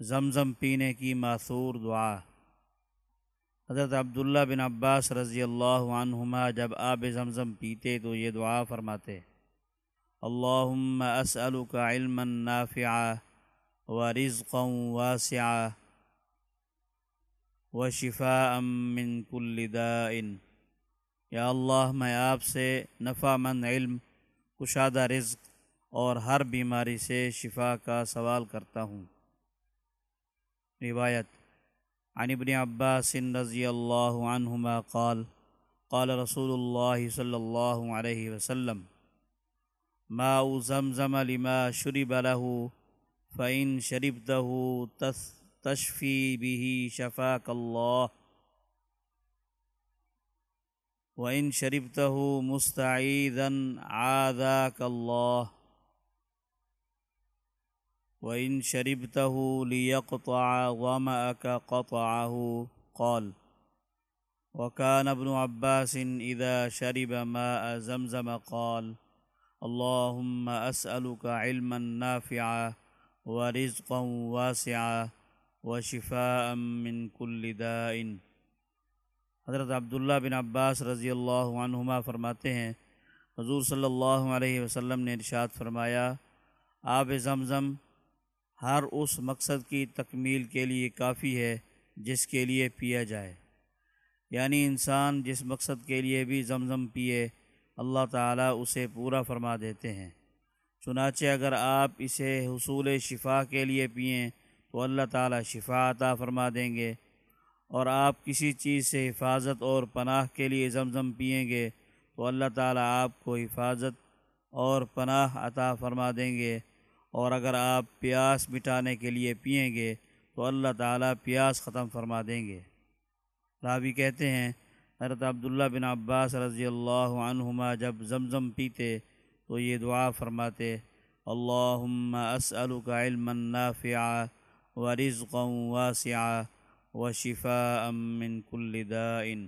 زمزم پینے کی معصور دعا۔ حضرت عبداللہ بن عباس رضی اللہ عنہما جب آب زمزم پیتے تو یہ دعا فرماتے، اللہم اسألک علما نافعا ورزقا واسعا وشفاء من کل داء۔ یا اللہ، میں آپ سے نفع مند علم، کشادہ رزق اور ہر بیماری سے شفا کا سوال کرتا ہوں۔ روایت۔ عن ابن عباس رضی اللہ عنہما قال قال رسول اللہ صلی اللہ علیہ وسلم، ماء زمزم لما شرب له، فإن شربته تشفي به شفاك الله وإن شربته مستعيذا عاذاك الله وإن شربته ليقطع ظمأك قطعه قال وكان ابن عباس إذا شرب ماء زمزم قال اللهم أسألك علما نافعا ورزقا واسعا وشفاء من كل داء حضرت عبداللہ بن عباس رضی اللہ عنہما فرماتے ہیں، حضور صلی اللہ علیہ وسلم نے ارشاد فرمایا، آب زمزم ہر اس مقصد کی تکمیل کے لیے کافی ہے جس کے لیے پیا جائے۔ یعنی انسان جس مقصد کے لیے بھی زمزم پیے، اللہ تعالیٰ اسے پورا فرما دیتے ہیں۔ چنانچہ اگر آپ اسے حصول شفا کے لیے پئیں تو اللہ تعالیٰ شفا عطا فرما دیں گے۔ اور آپ کسی چیز سے حفاظت اور پناہ کے لیے زمزم پئیں گے تو اللہ تعالیٰ آپ کو حفاظت اور پناہ عطا فرما دیں گے۔ اور اگر آپ پیاس مٹانے کے لیے پئیں گے تو اللہ تعالیٰ پیاس ختم فرما دیں گے۔ راوی کہتے ہیں، حضرت عبداللہ بن عباس رضی اللہ عنہما جب زمزم پیتے تو یہ دعا فرماتے، اللہم اسألک علما نافعا ورزقا واسعا وشفاء من کل دائن